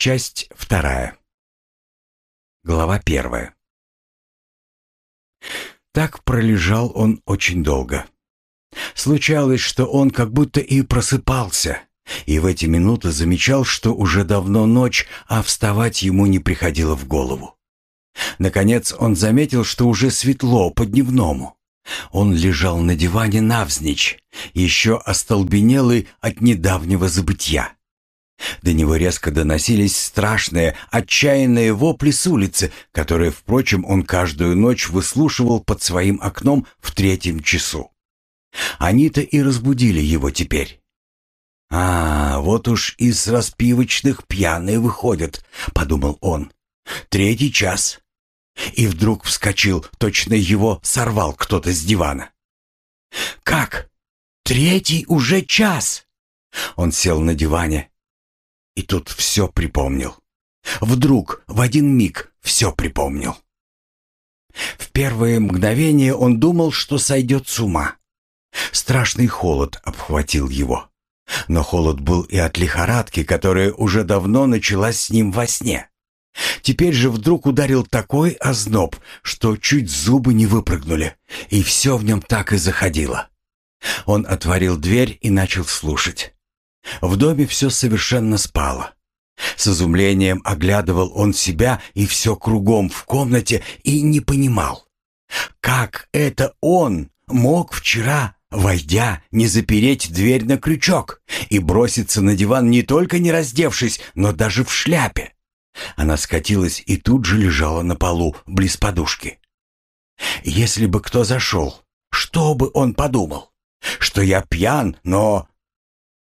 Часть вторая. Глава первая. Так пролежал он очень долго. Случалось, что он как будто и просыпался, и в эти минуты замечал, что уже давно ночь, а вставать ему не приходило в голову. Наконец он заметил, что уже светло по-дневному. Он лежал на диване навзничь, еще остолбенелый от недавнего забытья. До него резко доносились страшные, отчаянные вопли с улицы, которые, впрочем, он каждую ночь выслушивал под своим окном в третьем часу. Они-то и разбудили его теперь. «А, вот уж из распивочных пьяные выходят», — подумал он. «Третий час». И вдруг вскочил, точно его сорвал кто-то с дивана. «Как? Третий уже час!» Он сел на диване и тут все припомнил. Вдруг, в один миг, все припомнил. В первое мгновение он думал, что сойдет с ума. Страшный холод обхватил его. Но холод был и от лихорадки, которая уже давно началась с ним во сне. Теперь же вдруг ударил такой озноб, что чуть зубы не выпрыгнули, и все в нем так и заходило. Он отворил дверь и начал слушать. В доме все совершенно спало. С изумлением оглядывал он себя и все кругом в комнате и не понимал, как это он мог вчера войдя, не запереть дверь на крючок и броситься на диван не только не раздевшись, но даже в шляпе. Она скатилась и тут же лежала на полу, близ подушки. Если бы кто зашел, что бы он подумал? Что я пьян, но...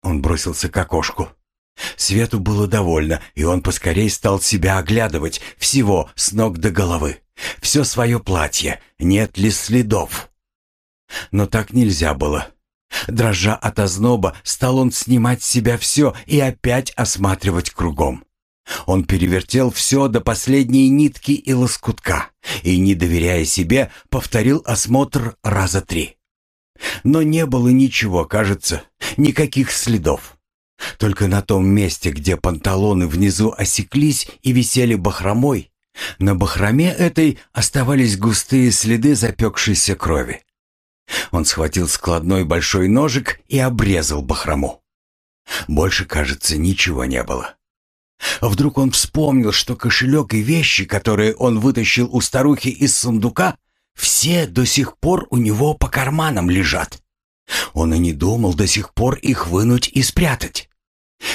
Он бросился к окошку. Свету было довольно, и он поскорей стал себя оглядывать, всего с ног до головы. Все свое платье, нет ли следов. Но так нельзя было. Дрожа от озноба, стал он снимать с себя все и опять осматривать кругом. Он перевертел все до последней нитки и лоскутка и, не доверяя себе, повторил осмотр раза три. Но не было ничего, кажется, никаких следов. Только на том месте, где панталоны внизу осеклись и висели бахромой, на бахроме этой оставались густые следы запекшейся крови. Он схватил складной большой ножик и обрезал бахрому. Больше, кажется, ничего не было. Вдруг он вспомнил, что кошелек и вещи, которые он вытащил у старухи из сундука, все до сих пор у него по карманам лежат. Он и не думал до сих пор их вынуть и спрятать.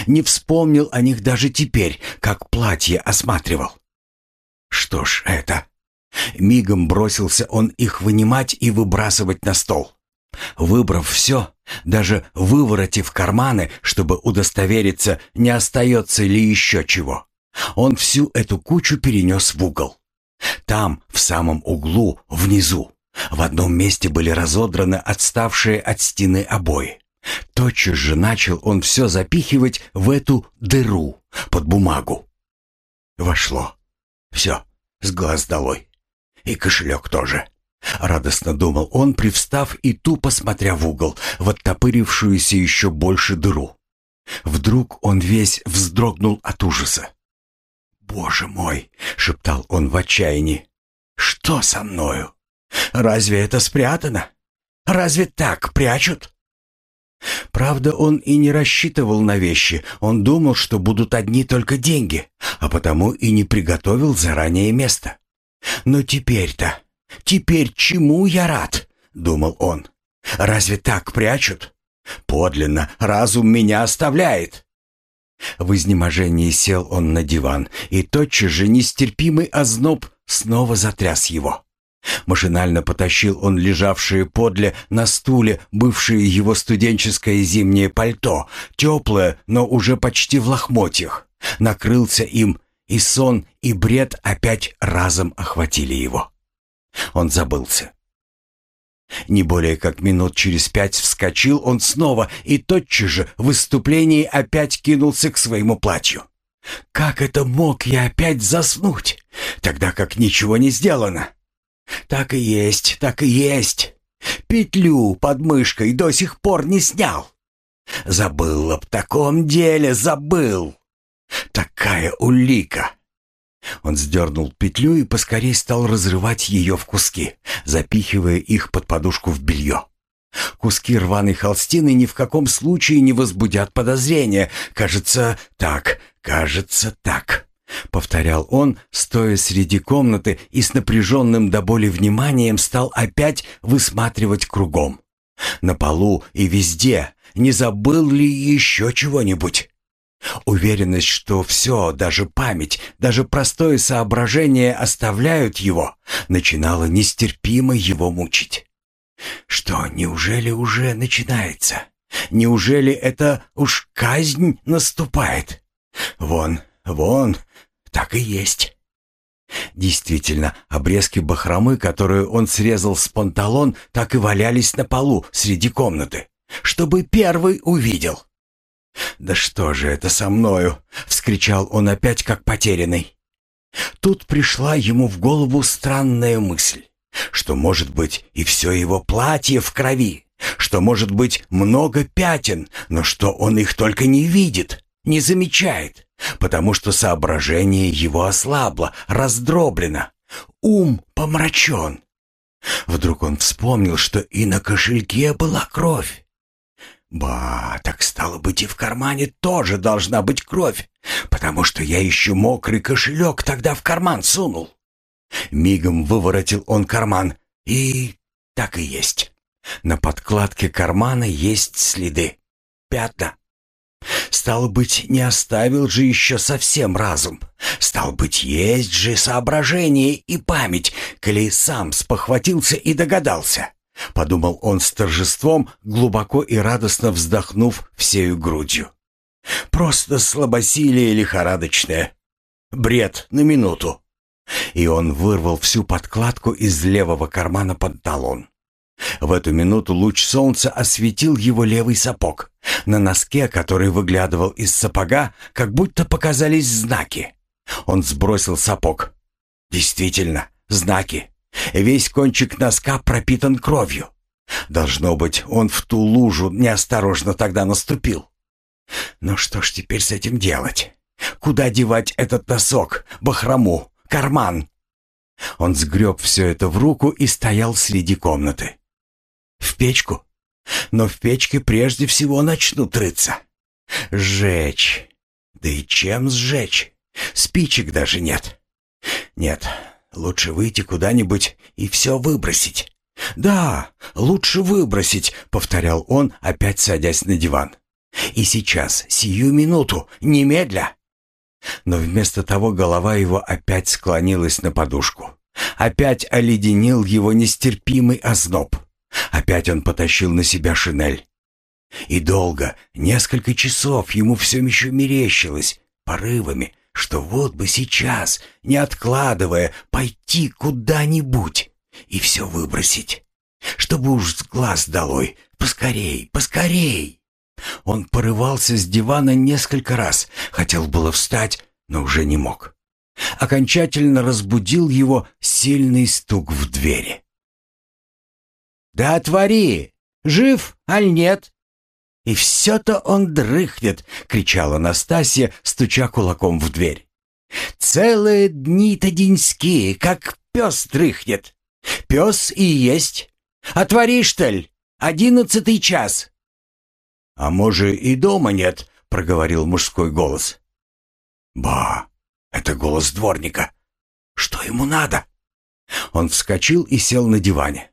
Не вспомнил о них даже теперь, как платье осматривал. Что ж это? Мигом бросился он их вынимать и выбрасывать на стол. Выбрав все, даже выворотив карманы, чтобы удостовериться, не остается ли еще чего, он всю эту кучу перенес в угол. Там, в самом углу, внизу, в одном месте были разодраны отставшие от стены обои. Тотчас же начал он все запихивать в эту дыру под бумагу. Вошло. Все, с глаз долой. И кошелек тоже. Радостно думал он, привстав и тупо смотря в угол, в оттопырившуюся еще больше дыру. Вдруг он весь вздрогнул от ужаса. «Боже мой!» — шептал он в отчаянии. «Что со мною? Разве это спрятано? Разве так прячут?» Правда, он и не рассчитывал на вещи. Он думал, что будут одни только деньги, а потому и не приготовил заранее место. Но теперь-то, теперь чему я рад? Думал он. Разве так прячут? Подлинно, разум меня оставляет. В изнеможении сел он на диван, и тотчас же нестерпимый озноб снова затряс его. Машинально потащил он лежавшее подле на стуле бывшее его студенческое зимнее пальто, теплое, но уже почти в лохмотьях. Накрылся им, и сон, и бред опять разом охватили его. Он забылся. Не более как минут через пять вскочил он снова и тотчас же в выступлении опять кинулся к своему платью. Как это мог я опять заснуть, тогда как ничего не сделано? Так и есть, так и есть. Петлю под мышкой до сих пор не снял. Забыл об таком деле, забыл. Такая улика!» Он сдернул петлю и поскорей стал разрывать ее в куски, запихивая их под подушку в белье. Куски рваной холстины ни в каком случае не возбудят подозрения. Кажется, так, кажется, так. Повторял он, стоя среди комнаты и с напряженным до боли вниманием стал опять высматривать кругом. На полу и везде, не забыл ли еще чего-нибудь? Уверенность, что все, даже память, даже простое соображение оставляют его, начинала нестерпимо его мучить. Что, неужели уже начинается? Неужели это уж казнь наступает? Вон, вон, так и есть. Действительно, обрезки бахромы, которую он срезал с панталон, так и валялись на полу среди комнаты, чтобы первый увидел. «Да что же это со мною?» — вскричал он опять как потерянный. Тут пришла ему в голову странная мысль, что, может быть, и все его платье в крови, что, может быть, много пятен, но что он их только не видит, не замечает, потому что соображение его ослабло, раздроблено, ум помрачен. Вдруг он вспомнил, что и на кошельке была кровь. Ба, так стало быть и в кармане тоже должна быть кровь, потому что я еще мокрый кошелек тогда в карман сунул. Мигом выворотил он карман, и так и есть. На подкладке кармана есть следы, пятна. Стало быть, не оставил же еще совсем разум. Стал быть, есть же соображение и память, коли сам спохватился и догадался. — подумал он с торжеством, глубоко и радостно вздохнув всею грудью. «Просто слабосилие лихорадочное. Бред на минуту». И он вырвал всю подкладку из левого кармана панталон. В эту минуту луч солнца осветил его левый сапог. На носке, который выглядывал из сапога, как будто показались знаки. Он сбросил сапог. Действительно, знаки. Весь кончик носка пропитан кровью. Должно быть, он в ту лужу неосторожно тогда наступил. Ну что ж теперь с этим делать? Куда девать этот носок, бахрому, карман? Он сгреб все это в руку и стоял среди комнаты. В печку? Но в печке прежде всего начнут рыться. Сжечь. Да и чем сжечь? Спичек даже нет. Нет, Лучше выйти куда-нибудь и все выбросить. «Да, лучше выбросить», — повторял он, опять садясь на диван. «И сейчас, сию минуту, немедля». Но вместо того голова его опять склонилась на подушку. Опять оледенил его нестерпимый озноб. Опять он потащил на себя шинель. И долго, несколько часов ему все еще мерещилось, порывами, что вот бы сейчас, не откладывая, пойти куда-нибудь и все выбросить, чтобы уж с глаз долой, поскорей, поскорей. Он порывался с дивана несколько раз, хотел было встать, но уже не мог. Окончательно разбудил его сильный стук в двери. «Да отвори! Жив, аль нет?» «И все-то он дрыхнет!» — кричала Настасья, стуча кулаком в дверь. «Целые дни-то деньские, как пес дрыхнет! Пес и есть! Отвори, что ли! Одиннадцатый час!» «А может, и дома нет?» — проговорил мужской голос. «Ба! Это голос дворника! Что ему надо?» Он вскочил и сел на диване.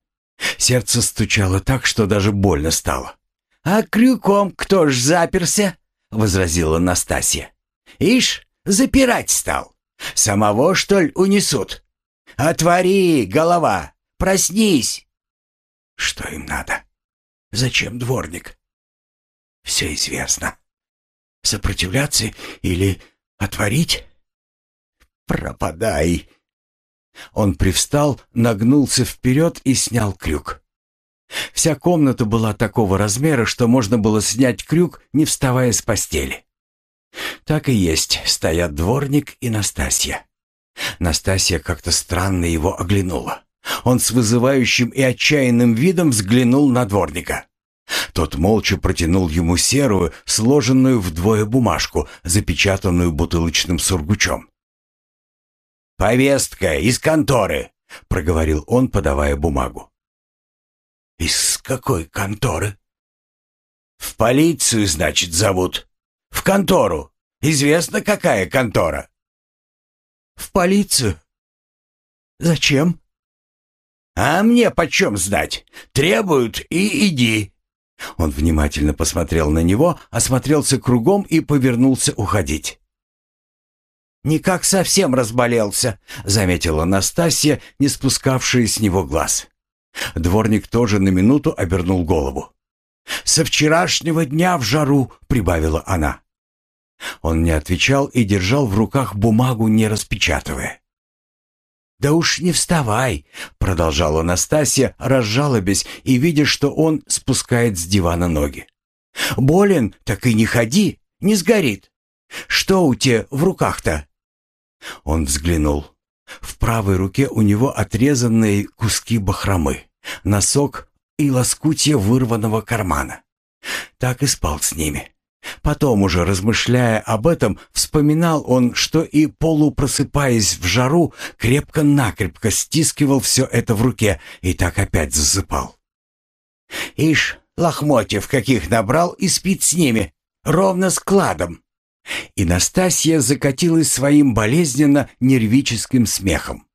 Сердце стучало так, что даже больно стало. «А крюком кто ж заперся?» — возразила Настасья. «Ишь, запирать стал. Самого, что ли, унесут? Отвори, голова, проснись!» «Что им надо? Зачем дворник?» «Все известно. Сопротивляться или отворить?» «Пропадай!» Он привстал, нагнулся вперед и снял крюк. Вся комната была такого размера, что можно было снять крюк, не вставая с постели. Так и есть, стоят дворник и Настасья. Настасья как-то странно его оглянула. Он с вызывающим и отчаянным видом взглянул на дворника. Тот молча протянул ему серую, сложенную вдвое бумажку, запечатанную бутылочным сургучом. «Повестка из конторы», — проговорил он, подавая бумагу. «Из какой конторы?» «В полицию, значит, зовут. В контору. Известно, какая контора?» «В полицию? Зачем?» «А мне почем знать? Требуют и иди». Он внимательно посмотрел на него, осмотрелся кругом и повернулся уходить. «Никак совсем разболелся», — заметила Настасья, не спускавшая с него глаз. Дворник тоже на минуту обернул голову. «Со вчерашнего дня в жару», — прибавила она. Он не отвечал и держал в руках бумагу, не распечатывая. «Да уж не вставай», — продолжала Настасья, разжалобясь и видя, что он спускает с дивана ноги. «Болен, так и не ходи, не сгорит. Что у тебя в руках-то?» Он взглянул. В правой руке у него отрезанные куски бахромы, носок и лоскутья вырванного кармана. Так и спал с ними. Потом уже размышляя об этом, вспоминал он, что и полупросыпаясь в жару, крепко-накрепко стискивал все это в руке и так опять засыпал. «Ишь, лохмотьев каких набрал и спит с ними, ровно складом!» И Настасья закатилась своим болезненно-нервическим смехом.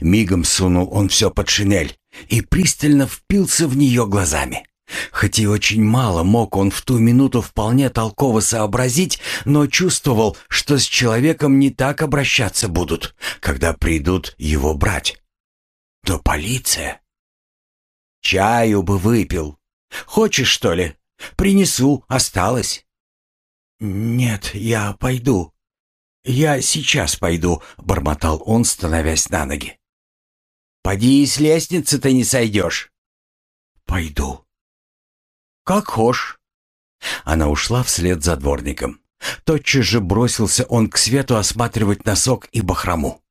Мигом сунул он все под шинель и пристально впился в нее глазами. Хоть и очень мало мог он в ту минуту вполне толково сообразить, но чувствовал, что с человеком не так обращаться будут, когда придут его брать. Но полиция... Чаю бы выпил. Хочешь, что ли? Принесу, осталось. «Нет, я пойду. Я сейчас пойду», — бормотал он, становясь на ноги. «Поди с лестницы-то не сойдешь». «Пойду». «Как хошь». Она ушла вслед за дворником. Тотчас же бросился он к свету осматривать носок и бахрому.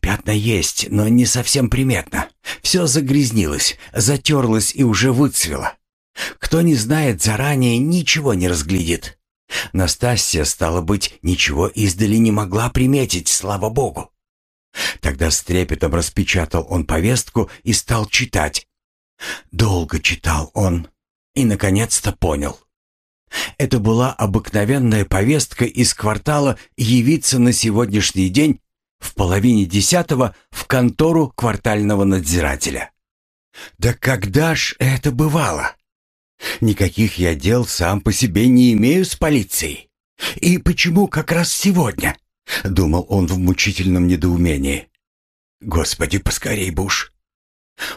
Пятна есть, но не совсем приметно. Все загрязнилось, затерлось и уже выцвело. Кто не знает заранее, ничего не разглядит. Настасья, стало быть, ничего издали не могла приметить, слава богу. Тогда с трепетом распечатал он повестку и стал читать. Долго читал он, и, наконец-то, понял. Это была обыкновенная повестка из квартала явиться на сегодняшний день в половине десятого в контору квартального надзирателя. Да когда ж это бывало? Никаких я дел сам по себе не имею с полицией. И почему как раз сегодня? Думал он в мучительном недоумении. Господи, поскорей бы уж.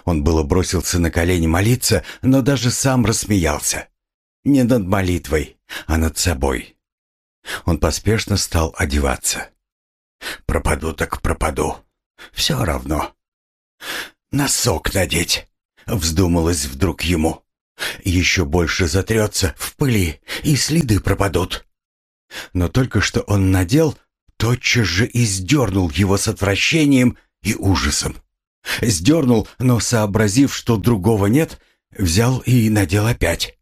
Он было бросился на колени молиться, но даже сам рассмеялся. Не над молитвой, а над собой. Он поспешно стал одеваться. Пропаду так пропаду. Все равно. Носок надеть. Вздумалось вдруг ему. Еще больше затрется в пыли, и следы пропадут. Но только что он надел, тотчас же и сдернул его с отвращением и ужасом. Сдернул, но, сообразив, что другого нет, взял и надел опять.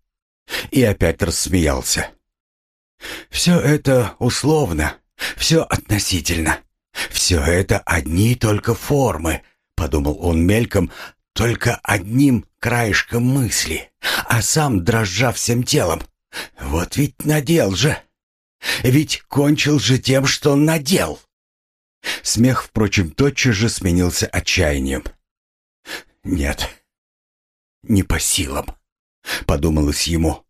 И опять рассмеялся. Все это условно, все относительно. Все это одни только формы, подумал он мельком, только одним краешком мысли, а сам дрожа всем телом. Вот ведь надел же. Ведь кончил же тем, что надел. Смех, впрочем, тотчас же сменился отчаянием. «Нет, не по силам», — подумалось ему.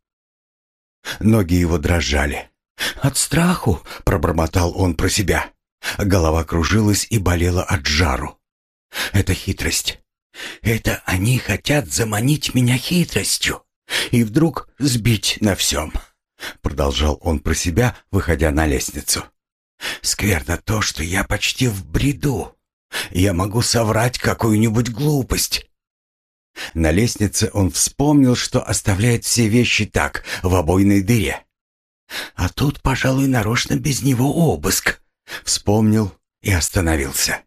Ноги его дрожали. «От страху», — пробормотал он про себя. Голова кружилась и болела от жару. «Это хитрость. Это они хотят заманить меня хитростью и вдруг сбить на всем», — продолжал он про себя, выходя на лестницу. Скверно то, что я почти в бреду. Я могу соврать какую-нибудь глупость. На лестнице он вспомнил, что оставляет все вещи так, в обойной дыре. А тут, пожалуй, нарочно без него обыск. Вспомнил и остановился.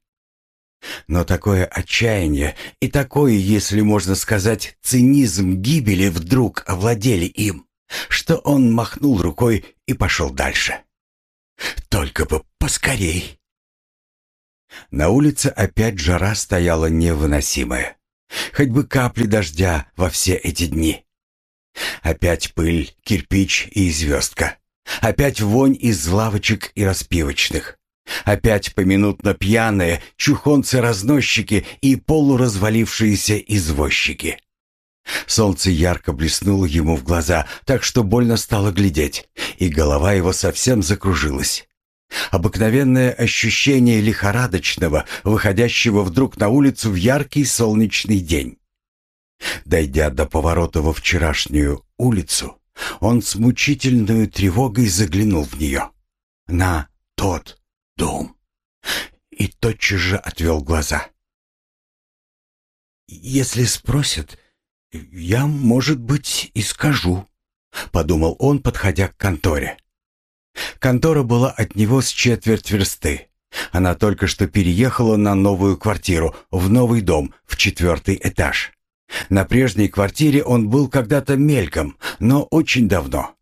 Но такое отчаяние и такое, если можно сказать, цинизм гибели вдруг овладели им, что он махнул рукой и пошел дальше. Только бы поскорей. На улице опять жара стояла невыносимая. Хоть бы капли дождя во все эти дни. Опять пыль, кирпич и звездка. Опять вонь из лавочек и распивочных. Опять поминутно пьяные чухонцы-разносчики и полуразвалившиеся извозчики. Солнце ярко блеснуло ему в глаза, так что больно стало глядеть, и голова его совсем закружилась. Обыкновенное ощущение лихорадочного, выходящего вдруг на улицу в яркий солнечный день. Дойдя до поворота во вчерашнюю улицу, он с мучительной тревогой заглянул в нее. На тот дом. И тотчас же отвел глаза. «Если спросят, я, может быть, и скажу», — подумал он, подходя к конторе. Контора была от него с четверть версты. Она только что переехала на новую квартиру, в новый дом, в четвертый этаж. На прежней квартире он был когда-то мельком, но очень давно.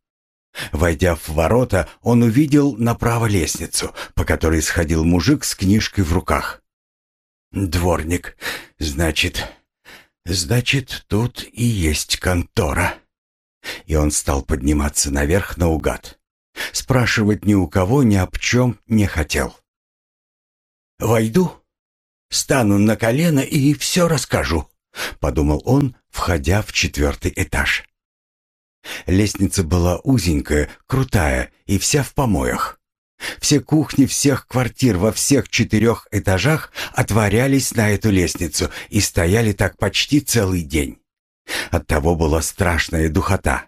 Войдя в ворота, он увидел направо лестницу, по которой сходил мужик с книжкой в руках. «Дворник, значит, значит, тут и есть контора». И он стал подниматься наверх наугад. Спрашивать ни у кого ни об чем не хотел. «Войду, стану на колено и все расскажу», — подумал он, входя в четвертый этаж. Лестница была узенькая, крутая и вся в помоях. Все кухни всех квартир во всех четырех этажах отворялись на эту лестницу и стояли так почти целый день. Оттого была страшная духота.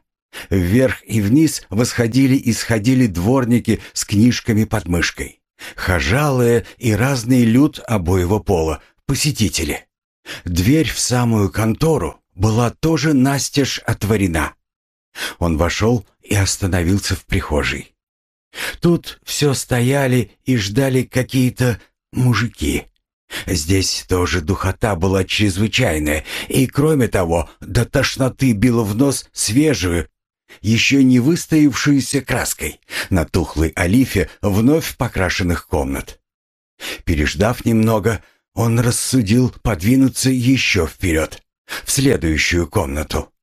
Вверх и вниз восходили и сходили дворники с книжками под мышкой. Хожалые и разный люд обоего пола, посетители. Дверь в самую контору была тоже настежь отворена. Он вошел и остановился в прихожей. Тут все стояли и ждали какие-то мужики. Здесь тоже духота была чрезвычайная, и кроме того, до тошноты било в нос свежую, еще не выстоявшуюся краской на тухлой олифе вновь покрашенных комнат. Переждав немного, он рассудил подвинуться еще вперед, в следующую комнату.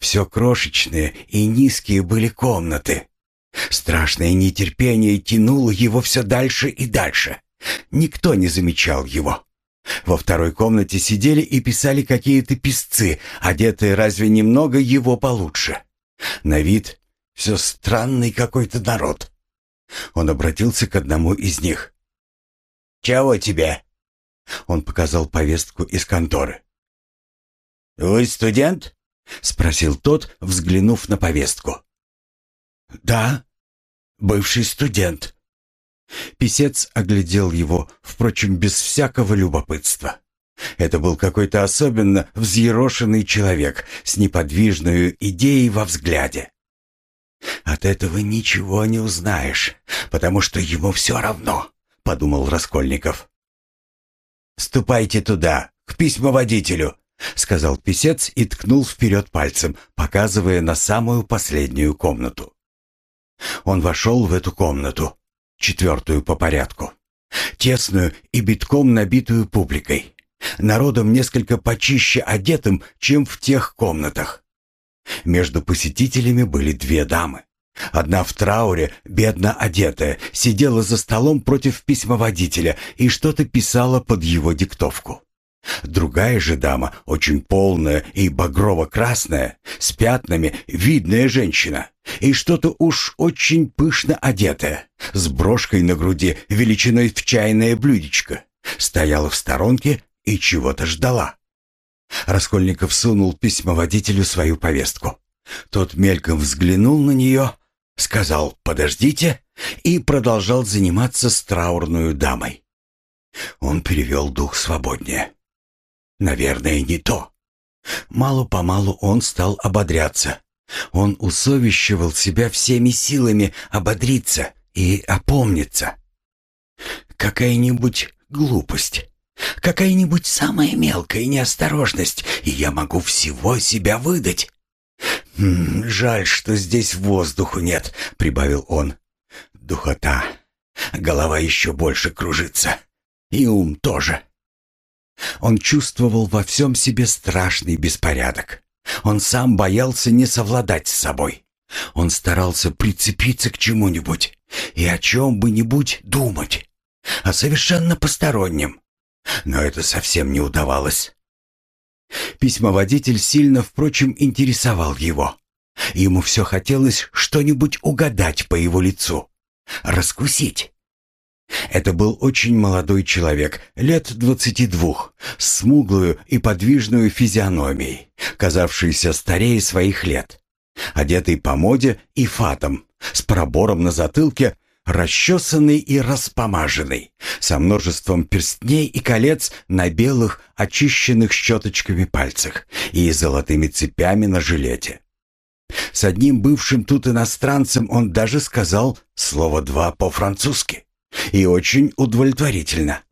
Все крошечные и низкие были комнаты. Страшное нетерпение тянуло его все дальше и дальше. Никто не замечал его. Во второй комнате сидели и писали какие-то писцы, одетые разве немного его получше. На вид все странный какой-то народ. Он обратился к одному из них. «Чего тебе?» Он показал повестку из конторы. «Вы студент?» — спросил тот, взглянув на повестку. «Да, бывший студент». Писец оглядел его, впрочем, без всякого любопытства. Это был какой-то особенно взъерошенный человек с неподвижной идеей во взгляде. «От этого ничего не узнаешь, потому что ему все равно», — подумал Раскольников. «Ступайте туда, к письмоводителю», — сказал писец и ткнул вперед пальцем, показывая на самую последнюю комнату. Он вошел в эту комнату, четвертую по порядку, тесную и битком набитую публикой, народом несколько почище одетым, чем в тех комнатах. Между посетителями были две дамы. Одна в трауре, бедно одетая, сидела за столом против письмоводителя и что-то писала под его диктовку. Другая же дама, очень полная и багрово-красная, с пятнами, видная женщина, и что-то уж очень пышно одетая, с брошкой на груди величиной в чайное блюдечко, стояла в сторонке и чего-то ждала. Раскольников сунул письмоводителю свою повестку. Тот мельком взглянул на нее, сказал «подождите» и продолжал заниматься с траурную дамой. Он перевел дух свободнее. Наверное, не то. Мало-помалу он стал ободряться. Он усовещивал себя всеми силами ободриться и опомниться. Какая-нибудь глупость. Какая-нибудь самая мелкая неосторожность, и я могу всего себя выдать. «М -м, «Жаль, что здесь воздуху нет», — прибавил он. «Духота. Голова еще больше кружится. И ум тоже». Он чувствовал во всем себе страшный беспорядок. Он сам боялся не совладать с собой. Он старался прицепиться к чему-нибудь и о чем бы нибудь думать, о совершенно постороннем. Но это совсем не удавалось. Письмоводитель сильно, впрочем, интересовал его. Ему все хотелось что-нибудь угадать по его лицу, раскусить. Это был очень молодой человек, лет двадцати двух, с смуглую и подвижную физиономией, казавшийся старее своих лет, одетый по моде и фатом, с пробором на затылке, расчесанный и распомаженный, со множеством перстней и колец на белых, очищенных щеточками пальцах и золотыми цепями на жилете. С одним бывшим тут иностранцем он даже сказал слово «два» по-французски. И очень удовлетворительно.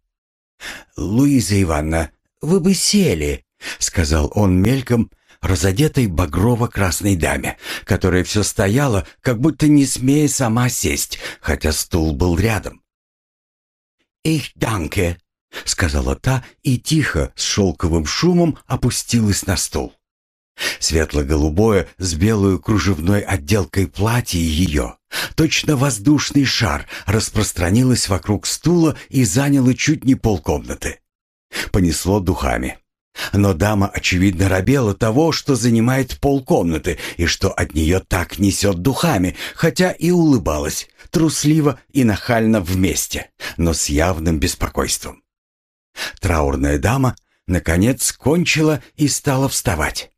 «Луиза Ивановна, вы бы сели», — сказал он мельком, разодетой багрово-красной даме, которая все стояла, как будто не смея сама сесть, хотя стул был рядом. «Их данке», — сказала та и тихо, с шелковым шумом опустилась на стул. Светло-голубое с белой кружевной отделкой платье ее, точно воздушный шар, распространилось вокруг стула и заняло чуть не полкомнаты. Понесло духами. Но дама, очевидно, робела того, что занимает полкомнаты и что от нее так несет духами, хотя и улыбалась, трусливо и нахально вместе, но с явным беспокойством. Траурная дама, наконец, кончила и стала вставать.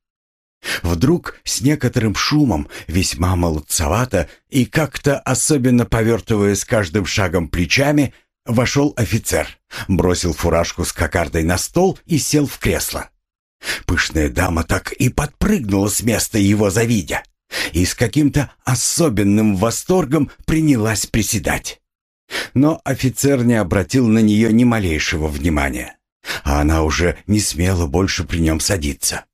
Вдруг с некоторым шумом, весьма молодцевато и как-то особенно повертывая с каждым шагом плечами, вошел офицер, бросил фуражку с кокардой на стол и сел в кресло. Пышная дама так и подпрыгнула с места его завидя и с каким-то особенным восторгом принялась приседать. Но офицер не обратил на нее ни малейшего внимания, а она уже не смела больше при нем садиться.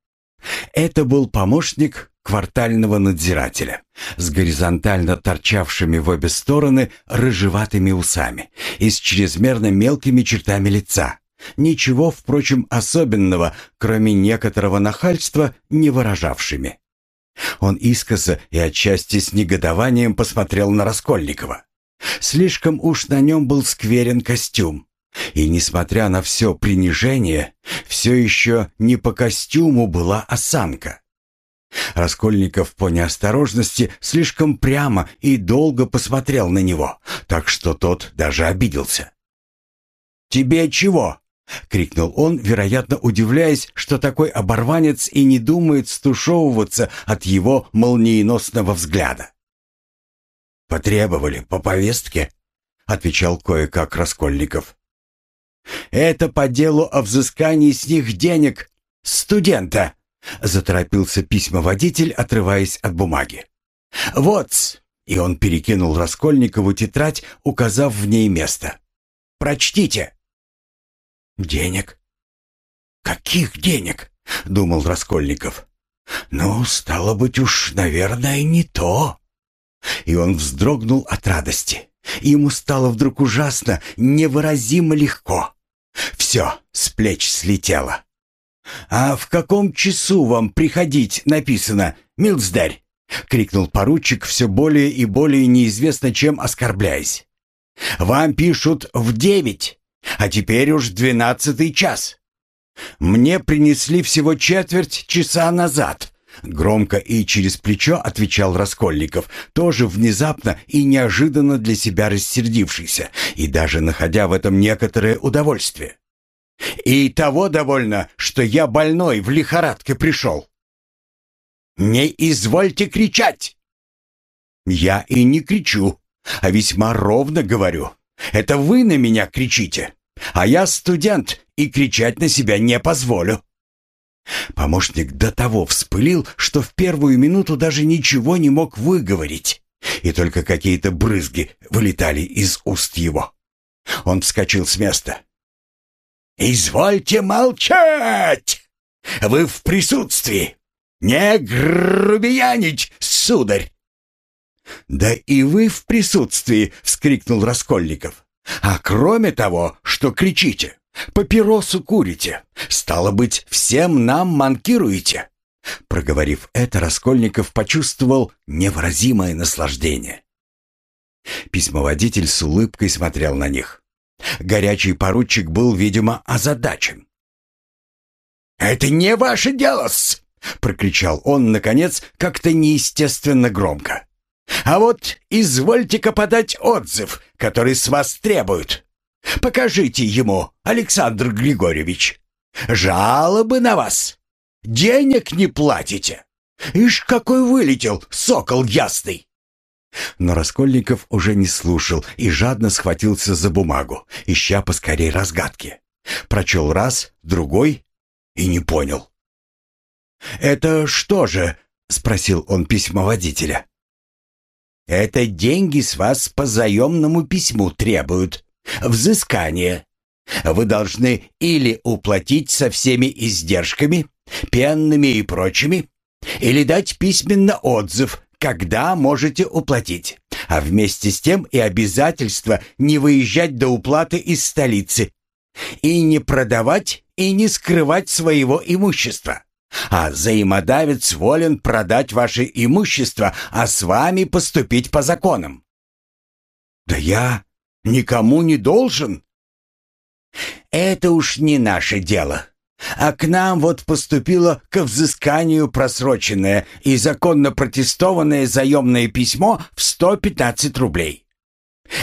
Это был помощник квартального надзирателя с горизонтально торчавшими в обе стороны рыжеватыми усами и с чрезмерно мелкими чертами лица. Ничего, впрочем, особенного, кроме некоторого нахальства, не выражавшими. Он искоса и отчасти с негодованием посмотрел на Раскольникова. Слишком уж на нем был скверен костюм. И, несмотря на все принижение, все еще не по костюму была осанка. Раскольников по неосторожности слишком прямо и долго посмотрел на него, так что тот даже обиделся. «Тебе чего?» — крикнул он, вероятно, удивляясь, что такой оборванец и не думает стушевываться от его молниеносного взгляда. «Потребовали по повестке», — отвечал кое-как Раскольников. «Это по делу о взыскании с них денег студента», — заторопился письмоводитель, отрываясь от бумаги. «Вот!» — и он перекинул Раскольникову тетрадь, указав в ней место. «Прочтите!» «Денег?» «Каких денег?» — думал Раскольников. «Ну, стало быть уж, наверное, не то». И он вздрогнул от радости. Ему стало вдруг ужасно, невыразимо легко. Все с плеч слетело. «А в каком часу вам приходить написано, милздарь?» — крикнул поручик, все более и более неизвестно чем оскорбляясь. «Вам пишут в девять, а теперь уж двенадцатый час. Мне принесли всего четверть часа назад». Громко и через плечо отвечал Раскольников, тоже внезапно и неожиданно для себя рассердившийся, и даже находя в этом некоторое удовольствие. И того довольно, что я больной в лихорадке пришел. Не извольте кричать. Я и не кричу, а весьма ровно говорю. Это вы на меня кричите, а я студент и кричать на себя не позволю. Помощник до того вспылил, что в первую минуту даже ничего не мог выговорить, и только какие-то брызги вылетали из уст его. Он вскочил с места. «Извольте молчать! Вы в присутствии! Не грубиянить, сударь!» «Да и вы в присутствии!» — вскрикнул Раскольников. «А кроме того, что кричите, папиросу курите, стало быть, всем нам манкируете!» Проговорив это, Раскольников почувствовал невыразимое наслаждение. Письмоводитель с улыбкой смотрел на них. Горячий поручик был, видимо, озадачен. «Это не ваше дело-с!» — прокричал он, наконец, как-то неестественно громко. «А вот извольте-ка подать отзыв, который с вас требуют. Покажите ему, Александр Григорьевич. Жалобы на вас. Денег не платите. Ишь, какой вылетел, сокол ясный!» Но Раскольников уже не слушал и жадно схватился за бумагу, ища поскорей разгадки. Прочел раз, другой и не понял. «Это что же?» — спросил он письмоводителя. «Это деньги с вас по заемному письму требуют. Взыскание. Вы должны или уплатить со всеми издержками, пенными и прочими, или дать письменно отзыв, когда можете уплатить, а вместе с тем и обязательство не выезжать до уплаты из столицы и не продавать и не скрывать своего имущества. А взаимодавец волен продать ваше имущество, а с вами поступить по законам. Да я никому не должен. Это уж не наше дело. А к нам вот поступило к взысканию просроченное и законно протестованное заемное письмо в 115 рублей.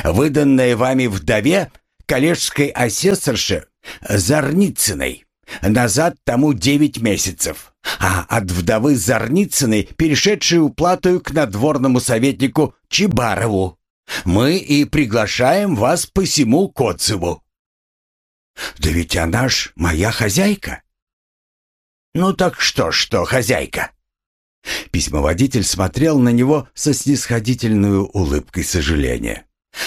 Выданное вами вдове, коллежской асессорше Зарницыной, назад тому 9 месяцев, а от вдовы Зарницыной, перешедшей уплатою к надворному советнику Чебарову, мы и приглашаем вас по всему Коцеву. Да ведь она ж моя хозяйка. Ну так что, что хозяйка? Письмоводитель смотрел на него со снисходительной улыбкой сожаления,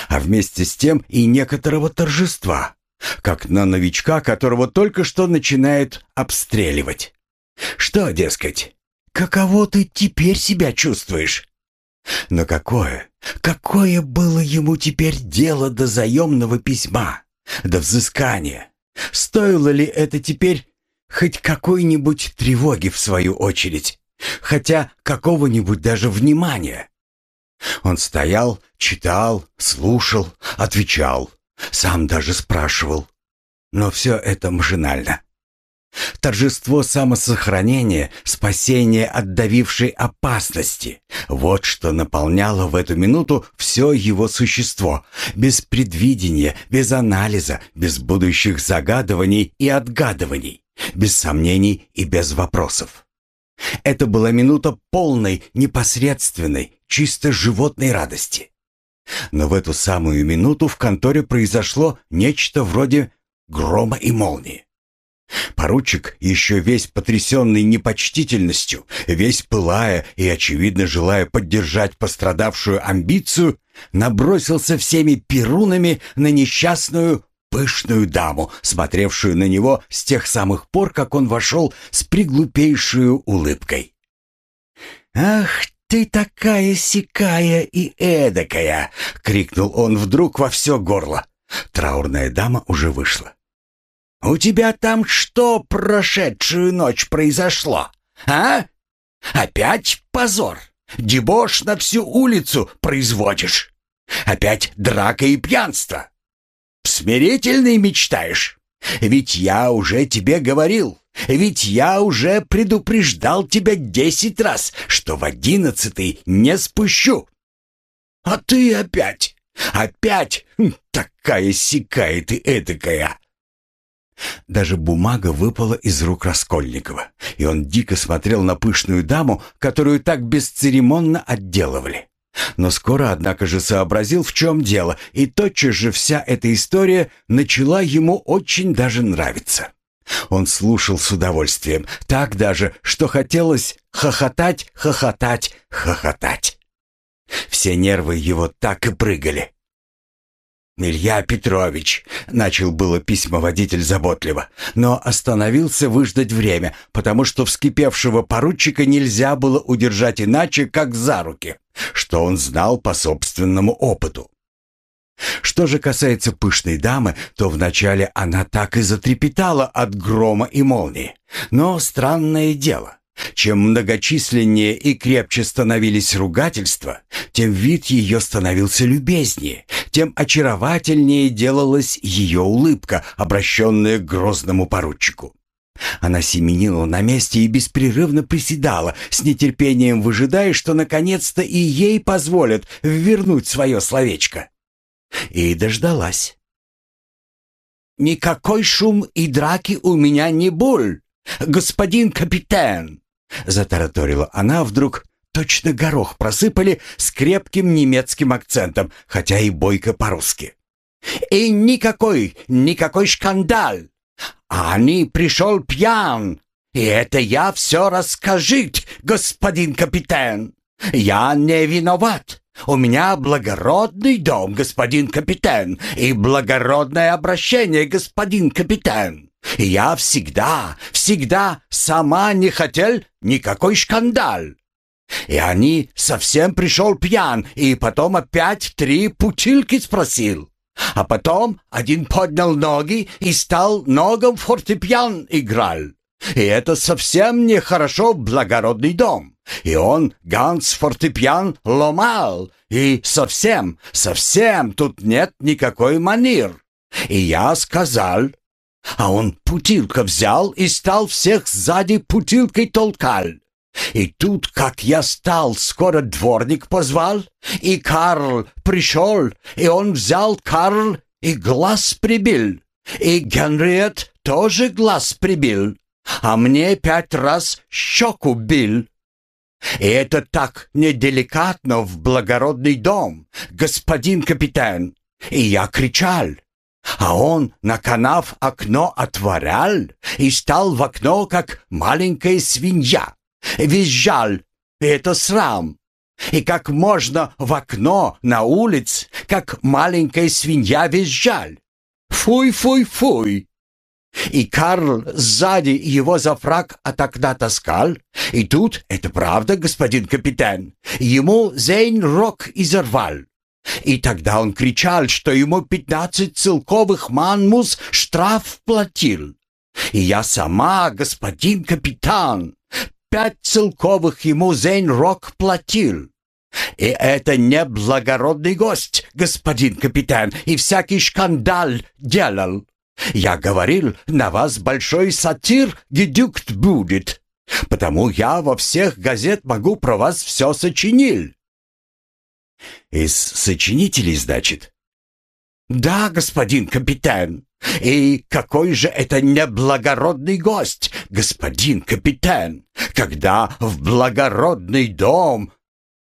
а вместе с тем и некоторого торжества, как на новичка, которого только что начинает обстреливать. Что, дескать, каково ты теперь себя чувствуешь? Но какое, какое было ему теперь дело до заемного письма? до взыскания. Стоило ли это теперь хоть какой-нибудь тревоги в свою очередь, хотя какого-нибудь даже внимания? Он стоял, читал, слушал, отвечал, сам даже спрашивал. Но все это машинально. Торжество самосохранения, спасение от давившей опасности — вот что наполняло в эту минуту все его существо, без предвидения, без анализа, без будущих загадываний и отгадываний, без сомнений и без вопросов. Это была минута полной, непосредственной, чисто животной радости. Но в эту самую минуту в конторе произошло нечто вроде грома и молнии. Поручик, еще весь потрясенный непочтительностью, весь пылая и, очевидно, желая поддержать пострадавшую амбицию, набросился всеми перунами на несчастную пышную даму, смотревшую на него с тех самых пор, как он вошел с приглупейшую улыбкой. «Ах ты такая сикая и эдакая!» — крикнул он вдруг во все горло. Траурная дама уже вышла. «У тебя там что прошедшую ночь произошло, а? Опять позор? Дебош на всю улицу производишь? Опять драка и пьянство? Смирительный мечтаешь? Ведь я уже тебе говорил, ведь я уже предупреждал тебя десять раз, что в одиннадцатый не спущу. А ты опять, опять хм, такая сикая ты эдакая!» Даже бумага выпала из рук Раскольникова, и он дико смотрел на пышную даму, которую так бесцеремонно отделывали. Но скоро, однако же, сообразил, в чем дело, и тотчас же вся эта история начала ему очень даже нравиться. Он слушал с удовольствием, так даже, что хотелось хохотать, хохотать, хохотать. Все нервы его так и прыгали. «Илья Петрович», — начал было письмоводитель заботливо, но остановился выждать время, потому что вскипевшего поручика нельзя было удержать иначе, как за руки, что он знал по собственному опыту. Что же касается пышной дамы, то вначале она так и затрепетала от грома и молнии. Но странное дело, чем многочисленнее и крепче становились ругательства, тем вид ее становился любезнее, тем очаровательнее делалась ее улыбка, обращенная к грозному поручику. Она семенила на месте и беспрерывно приседала, с нетерпением выжидая, что наконец-то и ей позволят вернуть свое словечко. И дождалась. «Никакой шум и драки у меня не боль, господин капитан!» Затараторила она вдруг, точно горох просыпали с крепким немецким акцентом, хотя и бойко по-русски. «И никакой, никакой шкандал! А они пришел пьян, и это я все расскажить, господин капитан! Я не виноват!» У меня благородный дом, господин капитан, и благородное обращение, господин капитан. Я всегда, всегда сама не хотел никакой скандал. И они совсем пришел пьян, и потом опять три путилки спросил. А потом один поднял ноги и стал ногом фортепиан играл. И это совсем нехорошо в благородный дом. И он ганс фортепиан ломал. И совсем, совсем тут нет никакой манир. И я сказал, а он путилка взял и стал всех сзади путилкой толкал. И тут, как я стал, скоро дворник позвал, и Карл пришел, и он взял Карл и глаз прибил, и Генриет тоже глаз прибил, а мне пять раз щеку бил. И это так неделикатно в благородный дом, господин капитан. И я кричал, а он на канав окно отворял и стал в окно, как маленькая свинья. Визжал, и это срам. И как можно в окно на улице, как маленькая свинья визжал. Фуй-фуй-фуй. И Карл сзади его за фраг от окна таскал. И тут, это правда, господин капитан, ему Зейн рог изорвал. И тогда он кричал, что ему пятнадцать целковых манмус штраф платил. И я сама, господин капитан, пять целковых ему Зейн-Рок платил. И это не благородный гость, господин капитан, и всякий шкандал делал. Я говорил, на вас большой сатир гедюкт будет, потому я во всех газет могу про вас все сочинил. Из сочинителей, значит? Да, господин капитан. И какой же это неблагородный гость, господин капитан, когда в благородный дом...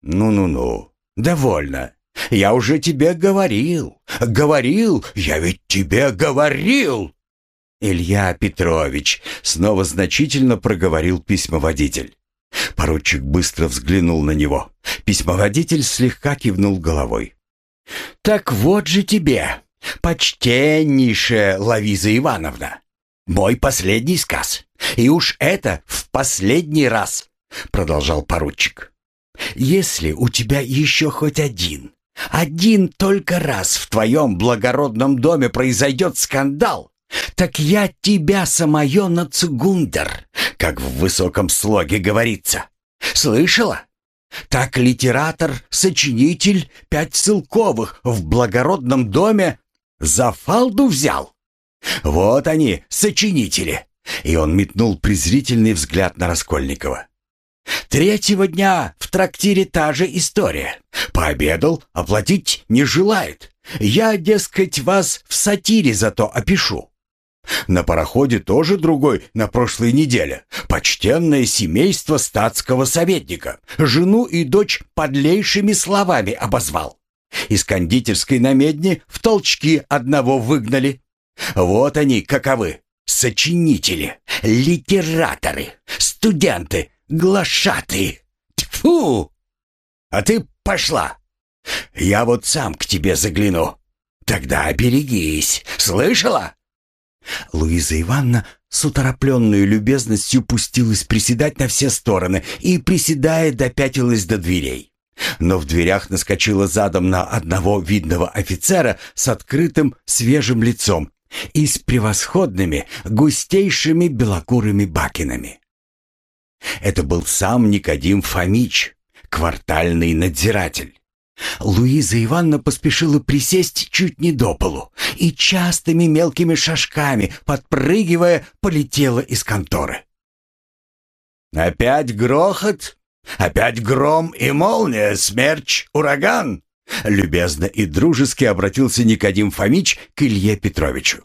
Ну-ну-ну, довольно. Я уже тебе говорил, говорил, я ведь тебе говорил. Илья Петрович снова значительно проговорил письмоводитель. Поручик быстро взглянул на него. Письмоводитель слегка кивнул головой. «Так вот же тебе, почтеннейшая Лавиза Ивановна, мой последний сказ. И уж это в последний раз», — продолжал поручик. «Если у тебя еще хоть один, один только раз в твоем благородном доме произойдет скандал, так я тебя самое на цугундер, как в высоком слоге говорится. Слышала? Так литератор, сочинитель пять целковых в благородном доме за фалду взял. Вот они, сочинители. И он метнул презрительный взгляд на Раскольникова. Третьего дня в трактире та же история. Пообедал, оплатить не желает. Я, дескать, вас в сатире зато опишу. На пароходе тоже другой на прошлой неделе. Почтенное семейство статского советника. Жену и дочь подлейшими словами обозвал. Из кондитерской на медне в толчки одного выгнали. Вот они каковы. Сочинители, литераторы, студенты, глашатые. Тьфу! А ты пошла. Я вот сам к тебе загляну. Тогда берегись. Слышала?» Луиза Ивановна с уторопленной любезностью пустилась приседать на все стороны и, приседая, допятилась до дверей. Но в дверях наскочила задом на одного видного офицера с открытым свежим лицом и с превосходными густейшими белокурыми бакинами. Это был сам Никодим Фомич, квартальный надзиратель. Луиза Ивановна поспешила присесть чуть не до полу и частыми мелкими шажками, подпрыгивая, полетела из конторы. «Опять грохот? Опять гром и молния, смерч, ураган?» Любезно и дружески обратился Никодим Фомич к Илье Петровичу.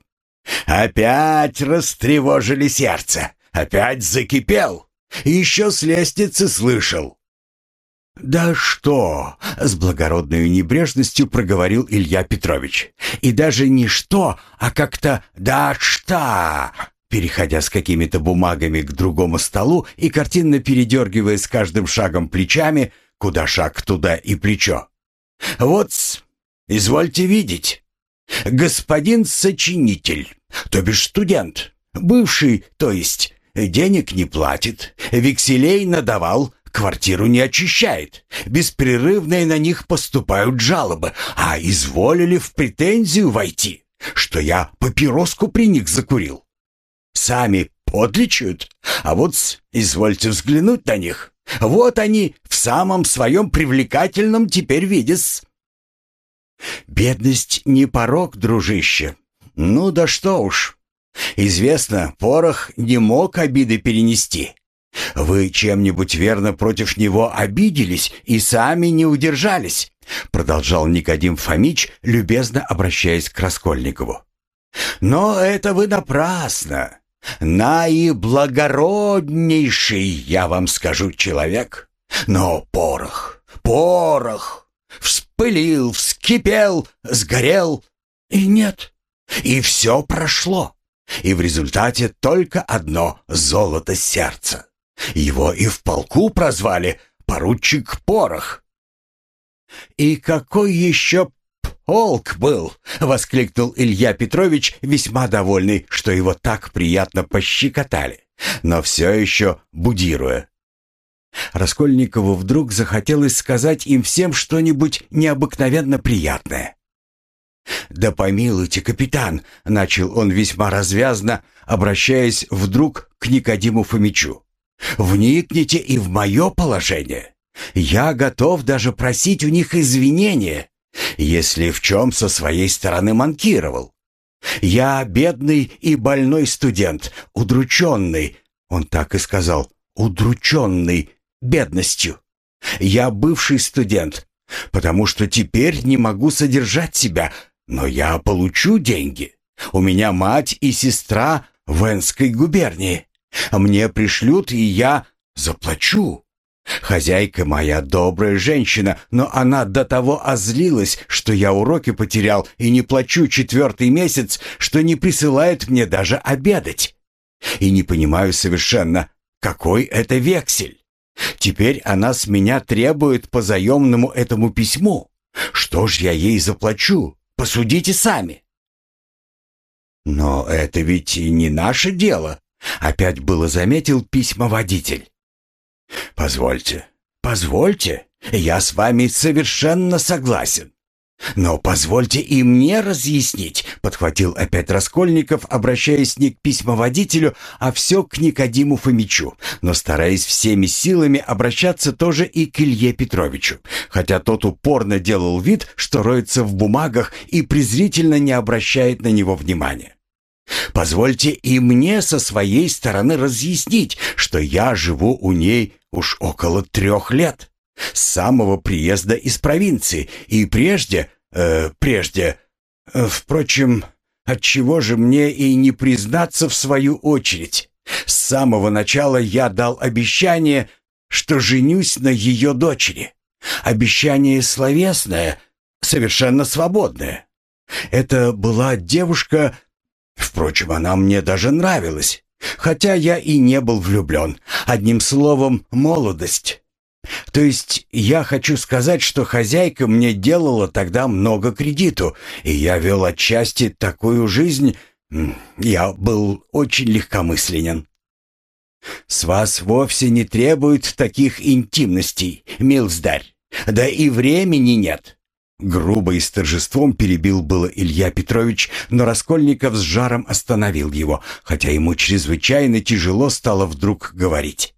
«Опять растревожили сердце, опять закипел. Еще с лестницы слышал. «Да что?» — с благородной небрежностью проговорил Илья Петрович. «И даже не что, а как-то «да что?» Переходя с какими-то бумагами к другому столу и картинно передергивая с каждым шагом плечами, куда шаг, туда и плечо. «Вот, извольте видеть, господин сочинитель, то бишь студент, бывший, то есть, денег не платит, векселей надавал, Квартиру не очищает. Беспрерывные на них поступают жалобы, а изволили в претензию войти, что я папироску при них закурил. Сами подлечат, а вот извольте взглянуть на них. Вот они в самом своем привлекательном теперь виде -с. Бедность не порог, дружище. Ну да что уж. Известно, порох не мог обиды перенести. «Вы чем-нибудь верно против него обиделись и сами не удержались», продолжал Никодим Фомич, любезно обращаясь к Раскольникову. «Но это вы напрасно. Наиблагороднейший, я вам скажу, человек. Но порох, порох, вспылил, вскипел, сгорел, и нет, и все прошло». И в результате только одно золото сердца. Его и в полку прозвали поручик Порох. «И какой еще полк был!» — воскликнул Илья Петрович, весьма довольный, что его так приятно пощекотали, но все еще будируя. Раскольникову вдруг захотелось сказать им всем что-нибудь необыкновенно приятное. «Да помилуйте, капитан!» — начал он весьма развязно, обращаясь вдруг к Никодиму Фомичу. Вникните и в мое положение. Я готов даже просить у них извинения, если в чем со своей стороны манкировал. Я бедный и больной студент, удрученный, он так и сказал, удрученный бедностью. Я бывший студент, потому что теперь не могу содержать себя, но я получу деньги. У меня мать и сестра в Энской губернии. Мне пришлют, и я заплачу. Хозяйка моя добрая женщина, но она до того озлилась, что я уроки потерял и не плачу четвертый месяц, что не присылает мне даже обедать. И не понимаю совершенно, какой это вексель. Теперь она с меня требует по заемному этому письму. Что ж я ей заплачу? Посудите сами. Но это ведь и не наше дело, Опять было заметил письмоводитель. «Позвольте, позвольте, я с вами совершенно согласен. Но позвольте и мне разъяснить», — подхватил опять Раскольников, обращаясь не к письмоводителю, а все к Никодиму Фомичу, но стараясь всеми силами обращаться тоже и к Илье Петровичу, хотя тот упорно делал вид, что роется в бумагах и презрительно не обращает на него внимания. Позвольте и мне со своей стороны разъяснить, что я живу у ней уж около трех лет, с самого приезда из провинции, и прежде, э, прежде, э, впрочем, отчего же мне и не признаться в свою очередь? С самого начала я дал обещание, что женюсь на ее дочери. Обещание словесное, совершенно свободное. Это была девушка Впрочем, она мне даже нравилась, хотя я и не был влюблен. Одним словом, молодость. То есть я хочу сказать, что хозяйка мне делала тогда много кредиту, и я вел отчасти такую жизнь, я был очень легкомысленен. С вас вовсе не требуют таких интимностей, милздарь. Да и времени нет. Грубо и с торжеством перебил было Илья Петрович, но Раскольников с жаром остановил его, хотя ему чрезвычайно тяжело стало вдруг говорить.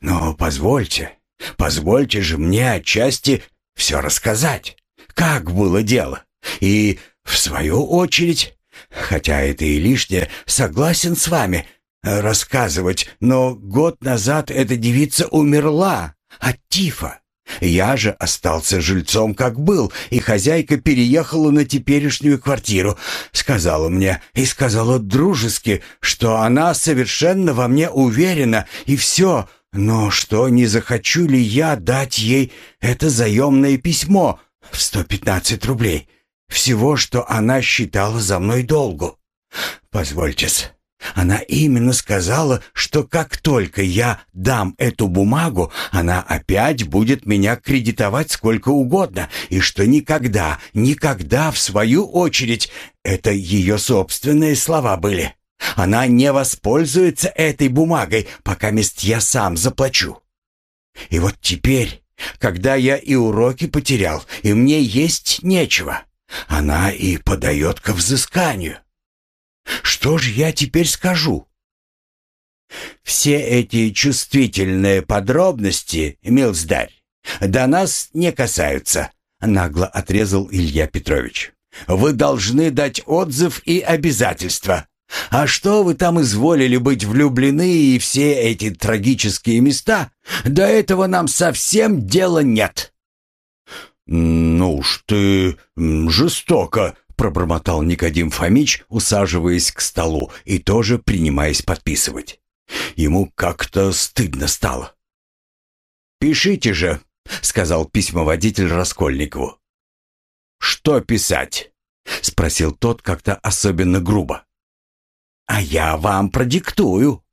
«Но позвольте, позвольте же мне отчасти все рассказать. Как было дело? И, в свою очередь, хотя это и лишнее, согласен с вами рассказывать, но год назад эта девица умерла от тифа. Я же остался жильцом, как был, и хозяйка переехала на теперешнюю квартиру. Сказала мне и сказала дружески, что она совершенно во мне уверена, и все, но что не захочу ли я дать ей это заемное письмо в 115 рублей. Всего, что она считала за мной долгу. Позвольте-с, она именно сказала, что как только я дам эту бумагу, она опять будет меня кредитовать сколько угодно, и что никогда, никогда, в свою очередь, это ее собственные слова были. Она не воспользуется этой бумагой, пока мест я сам заплачу. И вот теперь, когда я и уроки потерял, и мне есть нечего, она и подает ко взысканию. Что же я теперь скажу? Все эти чувствительные подробности, милздарь, до нас не касаются, нагло отрезал Илья Петрович. Вы должны дать отзыв и обязательства. А что вы там изволили быть влюблены и все эти трагические места? До этого нам совсем дела нет. Ну уж ты жестоко, пробормотал Никодим Фомич, усаживаясь к столу и тоже принимаясь подписывать. Ему как-то стыдно стало. «Пишите же», — сказал письмоводитель Раскольникову. «Что писать?» — спросил тот как-то особенно грубо. «А я вам продиктую».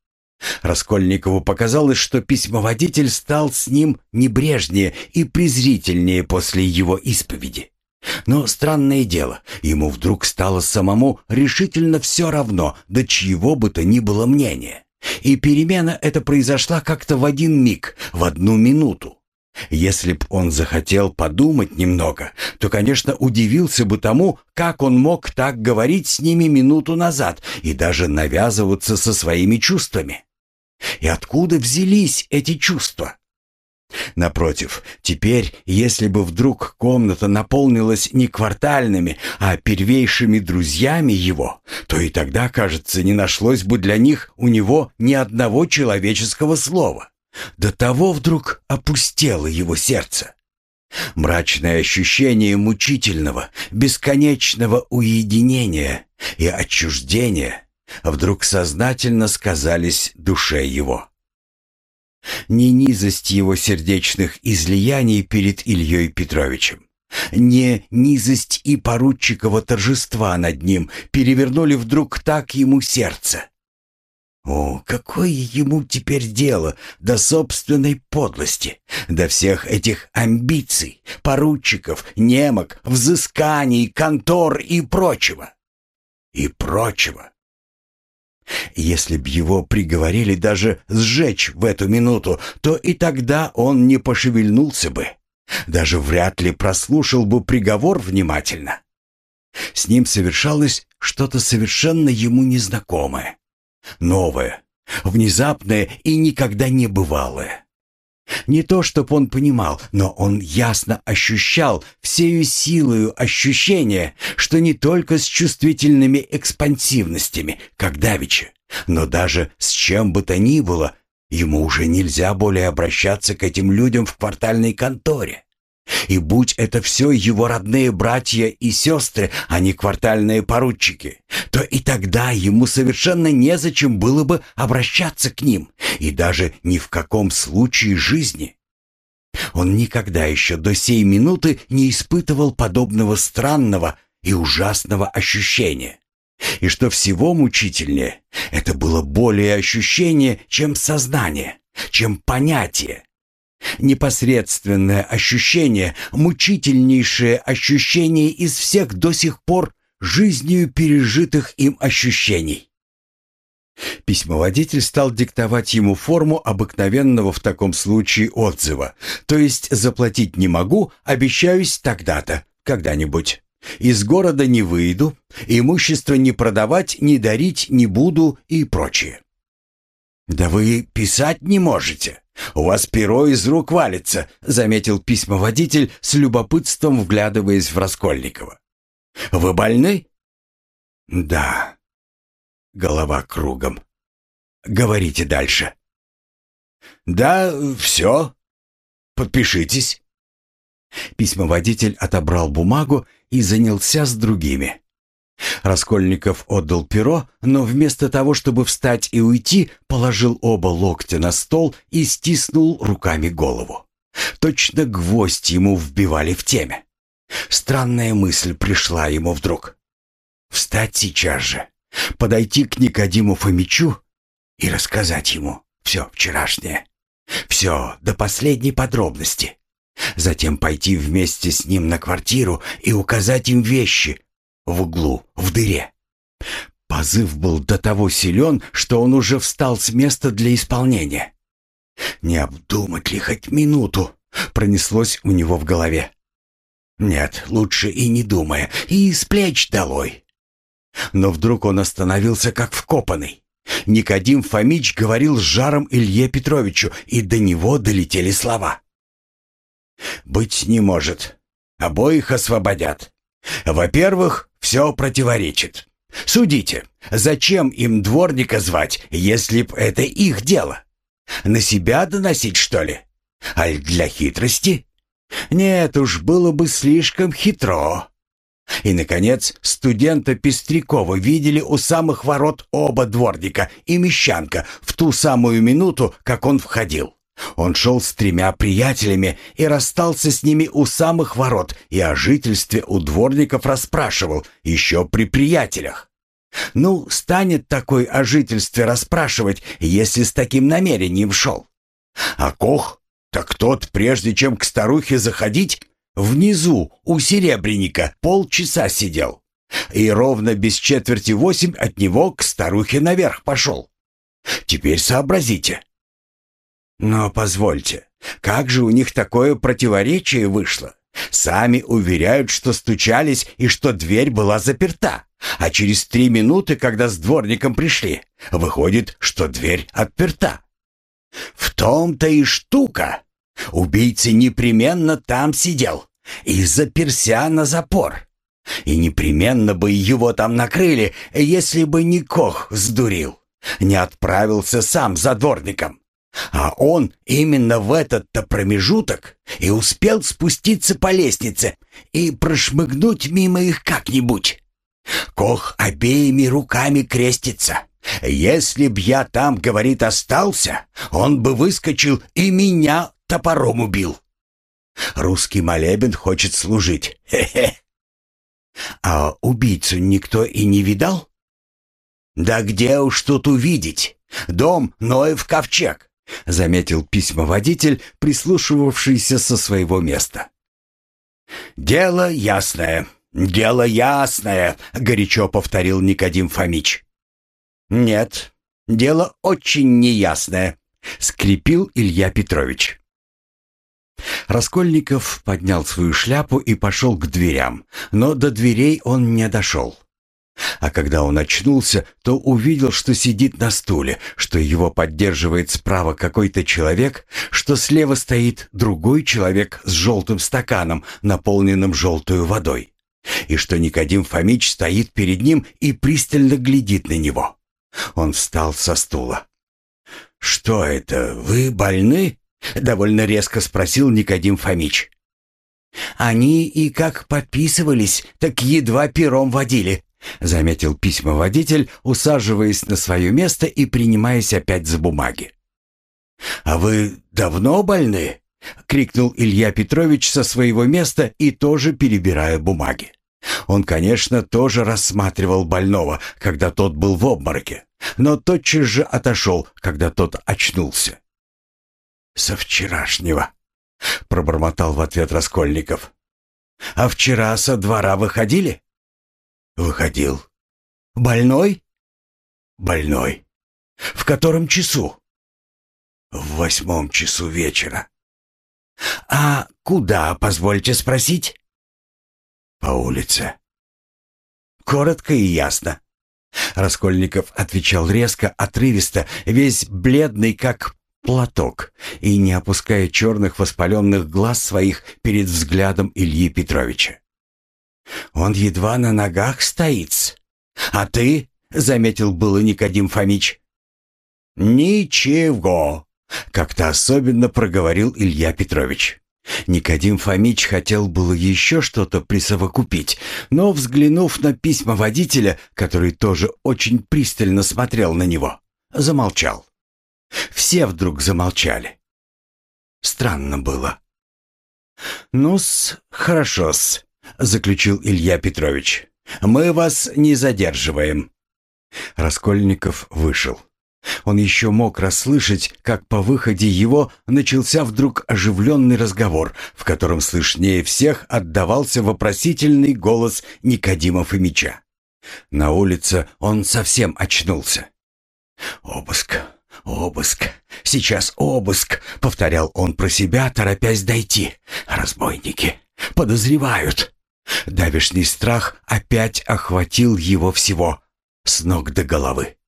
Раскольникову показалось, что письмоводитель стал с ним небрежнее и презрительнее после его исповеди. Но странное дело, ему вдруг стало самому решительно все равно, до чьего бы то ни было мнения. И перемена эта произошла как-то в один миг, в одну минуту. Если б он захотел подумать немного, то, конечно, удивился бы тому, как он мог так говорить с ними минуту назад и даже навязываться со своими чувствами. И откуда взялись эти чувства? Напротив, теперь, если бы вдруг комната наполнилась не квартальными, а первейшими друзьями его, то и тогда, кажется, не нашлось бы для них у него ни одного человеческого слова. До того вдруг опустело его сердце. Мрачное ощущение мучительного, бесконечного уединения и отчуждения вдруг сознательно сказались душе его. Не низость его сердечных излияний перед Ильей Петровичем, не низость и поручиково торжества над ним перевернули вдруг так ему сердце. О, какое ему теперь дело до собственной подлости, до всех этих амбиций, поручиков, немок, взысканий, контор и прочего. И прочего. Если б его приговорили даже сжечь в эту минуту, то и тогда он не пошевельнулся бы. Даже вряд ли прослушал бы приговор внимательно. С ним совершалось что-то совершенно ему незнакомое, новое, внезапное и никогда не бывалое. Не то, чтоб он понимал, но он ясно ощущал всею силою ощущения, что не только с чувствительными экспансивностями, как давеча, но даже с чем бы то ни было, ему уже нельзя более обращаться к этим людям в квартальной конторе. И будь это все его родные братья и сестры, а не квартальные поручики, то и тогда ему совершенно незачем было бы обращаться к ним, и даже ни в каком случае жизни. Он никогда еще до сей минуты не испытывал подобного странного и ужасного ощущения. И что всего мучительнее, это было более ощущение, чем сознание, чем понятие. Непосредственное ощущение, мучительнейшее ощущение из всех до сих пор жизнью пережитых им ощущений. Письмоводитель стал диктовать ему форму обыкновенного в таком случае отзыва, то есть заплатить не могу, обещаюсь тогда-то, когда-нибудь. Из города не выйду, имущество не продавать, не дарить не буду и прочее. «Да вы писать не можете. У вас перо из рук валится», — заметил письмоводитель с любопытством, вглядываясь в Раскольникова. «Вы больны?» «Да». Голова кругом. «Говорите дальше». «Да, все. Подпишитесь». Письмоводитель отобрал бумагу и занялся с другими. Раскольников отдал перо, но вместо того, чтобы встать и уйти, положил оба локтя на стол и стиснул руками голову. Точно гвоздь ему вбивали в теме. Странная мысль пришла ему вдруг. Встать сейчас же, подойти к Никодиму Фомичу и рассказать ему все вчерашнее. Все до последней подробности. Затем пойти вместе с ним на квартиру и указать им вещи, в углу, в дыре. Позыв был до того силен, что он уже встал с места для исполнения. «Не обдумать ли хоть минуту?» — пронеслось у него в голове. «Нет, лучше и не думая, и с плеч долой». Но вдруг он остановился как вкопанный. Никодим Фомич говорил с жаром Илье Петровичу, и до него долетели слова. «Быть не может. Обоих освободят. Во-первых, все противоречит. Судите, зачем им дворника звать, если б это их дело? На себя доносить, что ли? Аль для хитрости? Нет уж, было бы слишком хитро. И, наконец, студента Пестрякова видели у самых ворот оба дворника и мещанка в ту самую минуту, как он входил. Он шел с тремя приятелями и расстался с ними у самых ворот и о жительстве у дворников расспрашивал еще при приятелях. Ну, станет такой о жительстве расспрашивать, если с таким намерением шел. А Кох, так тот, прежде чем к старухе заходить, внизу у серебряника полчаса сидел. И ровно без четверти восемь от него к старухе наверх пошел. Теперь сообразите, но позвольте, как же у них такое противоречие вышло? Сами уверяют, что стучались и что дверь была заперта. А через три минуты, когда с дворником пришли, выходит, что дверь отперта. В том-то и штука. Убийца непременно там сидел и заперся на запор. И непременно бы его там накрыли, если бы не Кох сдурил. Не отправился сам за дворником. А он именно в этот-то промежуток и успел спуститься по лестнице и прошмыгнуть мимо их как-нибудь. Кох обеими руками крестится. Если б я там, говорит, остался, он бы выскочил и меня топором убил. Русский молебен хочет служить. Хе-хе. А убийцу никто и не видал? Да где уж тут увидеть? Дом Ноев ковчег. — заметил письмоводитель, прислушивавшийся со своего места. «Дело ясное, дело ясное», — горячо повторил Никодим Фомич. «Нет, дело очень неясное», — скрипил Илья Петрович. Раскольников поднял свою шляпу и пошел к дверям, но до дверей он не дошел. А когда он очнулся, то увидел, что сидит на стуле, что его поддерживает справа какой-то человек, что слева стоит другой человек с желтым стаканом, наполненным желтой водой, и что Никодим Фомич стоит перед ним и пристально глядит на него. Он встал со стула. «Что это, вы больны?» — довольно резко спросил Никодим Фомич. «Они и как подписывались, так едва пером водили», — заметил письмоводитель, усаживаясь на свое место и принимаясь опять за бумаги. «А вы давно больны?» — крикнул Илья Петрович со своего места и тоже перебирая бумаги. Он, конечно, тоже рассматривал больного, когда тот был в обмороке, но тотчас же отошел, когда тот очнулся. со вчерашнего», — пробормотал в ответ Раскольников. «А вчера со двора выходили?» «Выходил». «Больной?» «Больной». «В котором часу?» «В восьмом часу вечера». «А куда, позвольте спросить?» «По улице». «Коротко и ясно». Раскольников отвечал резко, отрывисто, весь бледный, как платок, и не опуская черных воспаленных глаз своих перед взглядом Ильи Петровича. «Он едва на ногах стоит. А ты?» — заметил было Никодим Фомич. «Ничего», — как-то особенно проговорил Илья Петрович. Никодим Фомич хотел было еще что-то присовокупить, но, взглянув на письма водителя, который тоже очень пристально смотрел на него, замолчал. Все вдруг замолчали. Странно было. «Ну-с, хорошо-с», — заключил Илья Петрович. «Мы вас не задерживаем». Раскольников вышел. Он еще мог расслышать, как по выходе его начался вдруг оживленный разговор, в котором слышнее всех отдавался вопросительный голос Никодима Фомича. На улице он совсем очнулся. «Обыск, обыск, сейчас обыск», — повторял он про себя, торопясь дойти. «Разбойники подозревают». Давишний страх опять охватил его всего, с ног до головы.